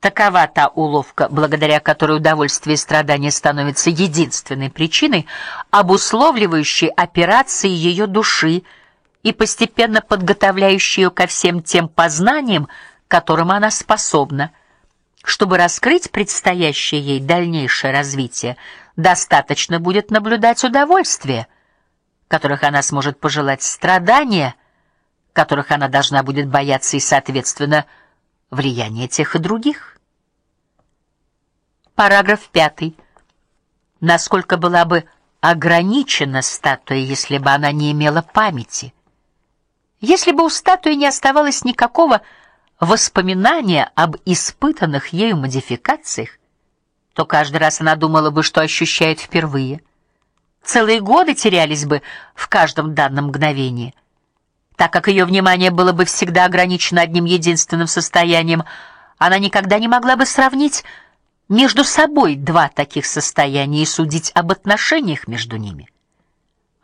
Такова та уловка, благодаря которой удовольствие и страдание становятся единственной причиной, обусловливающей операции ее души и постепенно подготовляющей ее ко всем тем познаниям, которым она способна. Чтобы раскрыть предстоящее ей дальнейшее развитие, достаточно будет наблюдать удовольствие, которых она сможет пожелать, страдания, которых она должна будет бояться и, соответственно, влияние тех и других. Параграф 5. Насколько была бы ограничена статуя, если бы она не имела памяти? Если бы у статуи не оставалось никакого воспоминания об испытанных ею модификациях, то каждый раз она думала бы, что ощущает впервые. Целые годы терялись бы в каждом данном мгновении так как ее внимание было бы всегда ограничено одним единственным состоянием, она никогда не могла бы сравнить между собой два таких состояния и судить об отношениях между ними.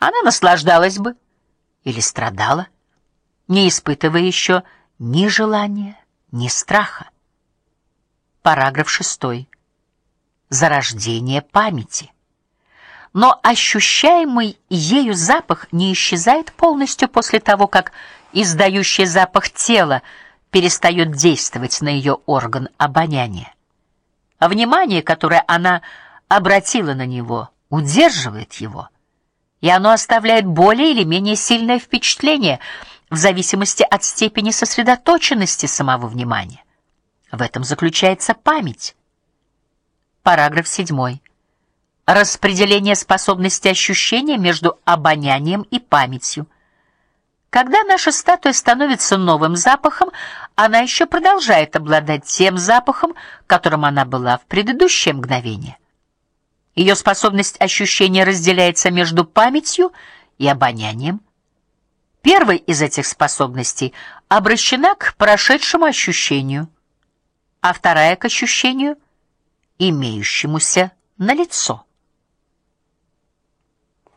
Она наслаждалась бы или страдала, не испытывая еще ни желания, ни страха. Параграф 6. Зарождение памяти но ощущаемый ею запах не исчезает полностью после того, как издающий запах тело перестает действовать на ее орган обоняния. А внимание, которое она обратила на него, удерживает его, и оно оставляет более или менее сильное впечатление в зависимости от степени сосредоточенности самого внимания. В этом заключается память. Параграф 7 распределение способности ощущения между обонянием и памятью. Когда наша статуя становится новым запахом, она еще продолжает обладать тем запахом, которым она была в предыдущее мгновение. Ее способность ощущения разделяется между памятью и обонянием. Первая из этих способностей обращена к прошедшему ощущению, а вторая к ощущению, имеющемуся на лицо.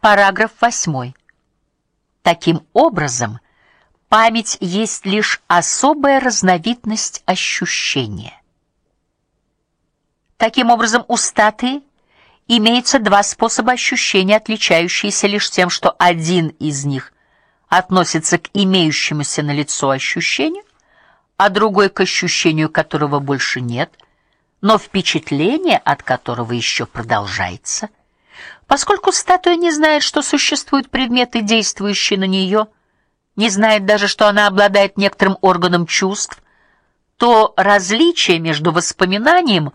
Параграф 8. Таким образом, память есть лишь особая разновидность ощущения. Таким образом, у статуи имеется два способа ощущения, отличающиеся лишь тем, что один из них относится к имеющемуся на лицо ощущению, а другой к ощущению, которого больше нет, но впечатление от которого еще продолжается. Поскольку статуя не знает, что существуют предметы, действующие на нее, не знает даже, что она обладает некоторым органом чувств, то различие между воспоминанием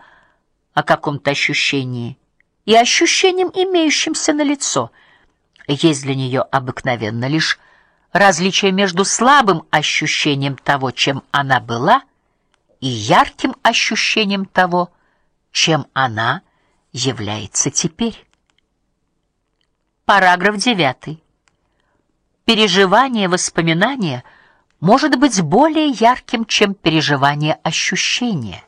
о каком-то ощущении и ощущением, имеющимся на лицо, есть для нее обыкновенно лишь различие между слабым ощущением того, чем она была, и ярким ощущением того, чем она является теперь. Параграф 9. Переживание воспоминания может быть более ярким, чем переживание ощущения.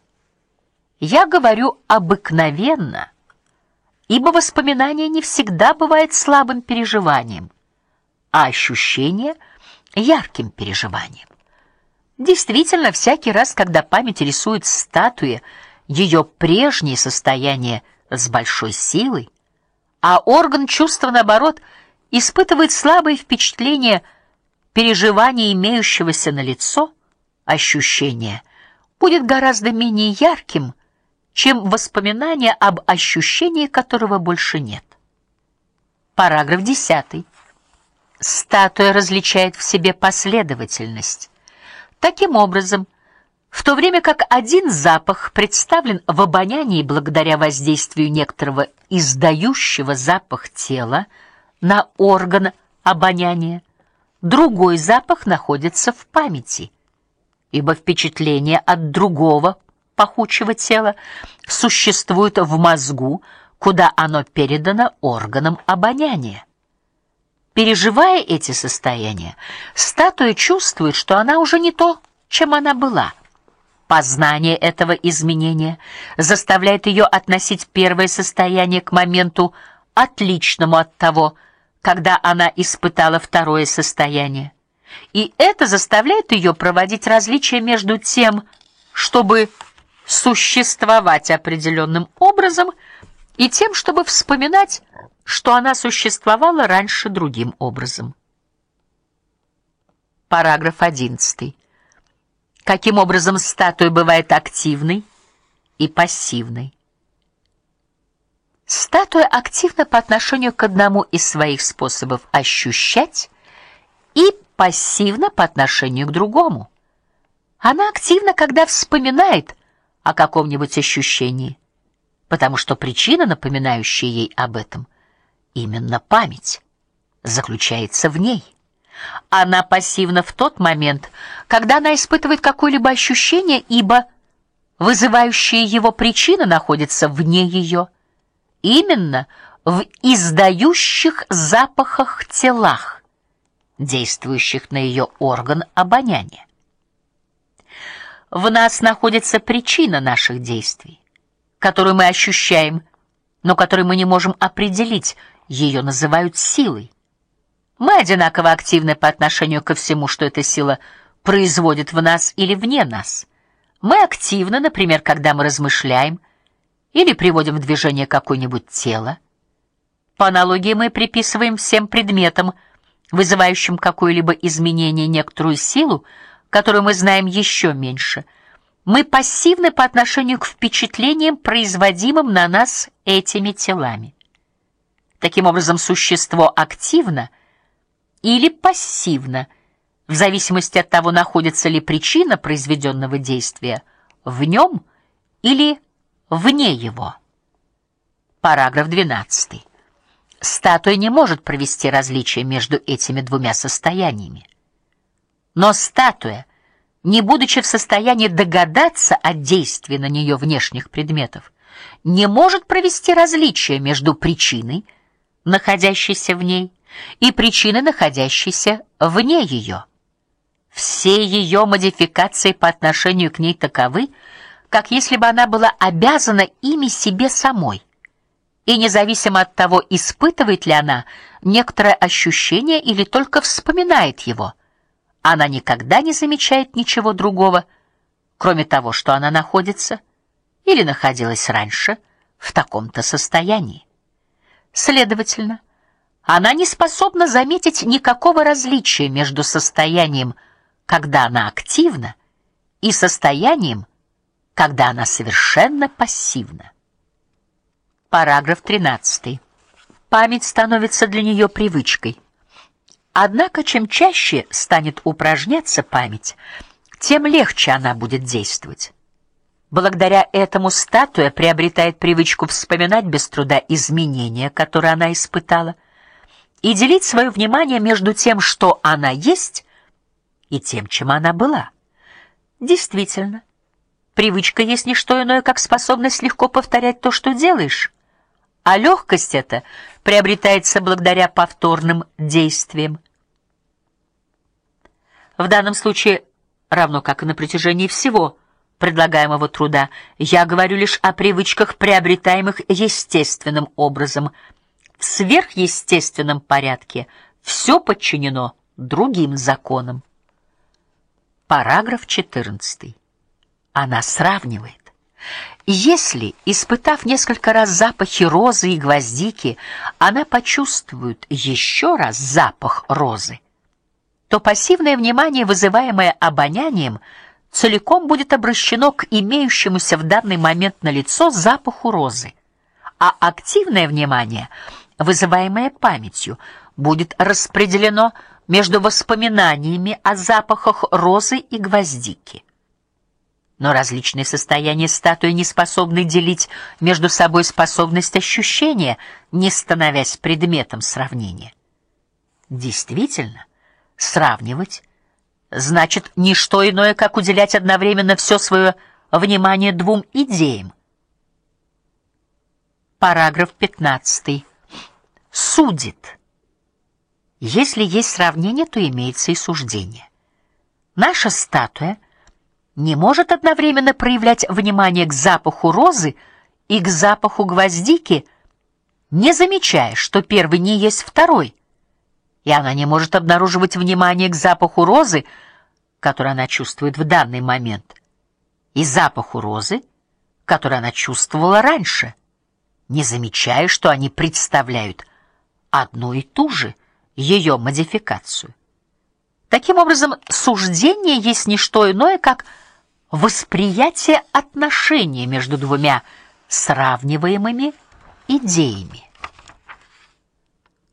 Я говорю обыкновенно, ибо воспоминание не всегда бывает слабым переживанием, а ощущение ярким переживанием. Действительно, всякий раз, когда память рисует статуе ее прежнее состояние с большой силой, а орган чувства наоборот испытывает слабое впечатление переживания имеющегося на лицо, ощущение будет гораздо менее ярким, чем воспоминание об ощущении, которого больше нет. Параграф 10. Статуя различает в себе последовательность. Таким образом, в то время как один запах представлен в обонянии благодаря воздействию некоторого издающего запах тела на орган обоняния, другой запах находится в памяти, ибо впечатление от другого пахучего тела существует в мозгу, куда оно передано органам обоняния. Переживая эти состояния, статуя чувствует, что она уже не то, чем она была Познание этого изменения заставляет ее относить первое состояние к моменту отличному от того, когда она испытала второе состояние. И это заставляет ее проводить различия между тем, чтобы существовать определенным образом, и тем, чтобы вспоминать, что она существовала раньше другим образом. Параграф 11. Каким образом статуя бывает активной и пассивной? Статуя активна по отношению к одному из своих способов ощущать и пассивна по отношению к другому. Она активна, когда вспоминает о каком-нибудь ощущении, потому что причина, напоминающая ей об этом, именно память, заключается в ней. Она пассивна в тот момент, когда она испытывает какое-либо ощущение, ибо вызывающая его причина находится вне ее именно в издающих запахах телах, действующих на ее орган обоняния. В нас находится причина наших действий, которую мы ощущаем, но которую мы не можем определить, ее называют силой. Мы одинаково активны по отношению ко всему, что эта сила производит в нас или вне нас. Мы активны, например, когда мы размышляем, или приводим в движение какое-нибудь тело. По аналогии мы приписываем всем предметам, вызывающим какое-либо изменение, некоторую силу, которую мы знаем еще меньше. Мы пассивны по отношению к впечатлениям, производимым на нас этими телами. Таким образом, существо активно или пассивно, в зависимости от того, находится ли причина произведенного действия в нем или вне его. Параграф 12. Статуя не может провести различие между этими двумя состояниями. Но статуя, не будучи в состоянии догадаться о действии на нее внешних предметов, не может провести различие между причиной, находящейся в ней, и причиной, находящейся вне ее. Все ее модификации по отношению к ней таковы, как если бы она была обязана ими себе самой. И независимо от того, испытывает ли она некоторое ощущение или только вспоминает его, она никогда не замечает ничего другого, кроме того, что она находится или находилась раньше в таком-то состоянии. Следовательно, она не способна заметить никакого различия между состоянием, когда она активна, и состоянием, когда она совершенно пассивна. Параграф 13. Память становится для нее привычкой. Однако чем чаще станет упражняться память, тем легче она будет действовать. Благодаря этому статуя приобретает привычку вспоминать без труда изменения, которые она испытала, и делить свое внимание между тем, что она есть, и тем, чем она была. Действительно, Привычка есть не что иное, как способность легко повторять то, что делаешь. А легкость эта приобретается благодаря повторным действиям. В данном случае, равно как и на протяжении всего предлагаемого труда, я говорю лишь о привычках, приобретаемых естественным образом. В сверхъестественном порядке все подчинено другим законам. Параграф 14 она сравнивает. Если, испытав несколько раз запахи розы и гвоздики, она почувствует еще раз запах розы, то пассивное внимание, вызываемое обонянием, целиком будет обращено к имеющемуся в данный момент на лицо запаху розы, а активное внимание, вызываемое памятью, будет распределено между воспоминаниями о запахах розы и гвоздики но различные состояния статуи не способны делить между собой способность ощущения, не становясь предметом сравнения. Действительно, сравнивать значит не что иное, как уделять одновременно все свое внимание двум идеям. Параграф 15. Судит. Если есть сравнение, то имеется и суждение. Наша статуя не может одновременно проявлять внимание к запаху розы и к запаху гвоздики, не замечая, что первый не есть второй. И она не может обнаруживать внимание к запаху розы, который она чувствует в данный момент, и запаху розы, который она чувствовала раньше, не замечая, что они представляют одну и ту же ее модификацию. Таким образом, суждение есть не что иное, как восприятие отношения между двумя сравниваемыми идеями.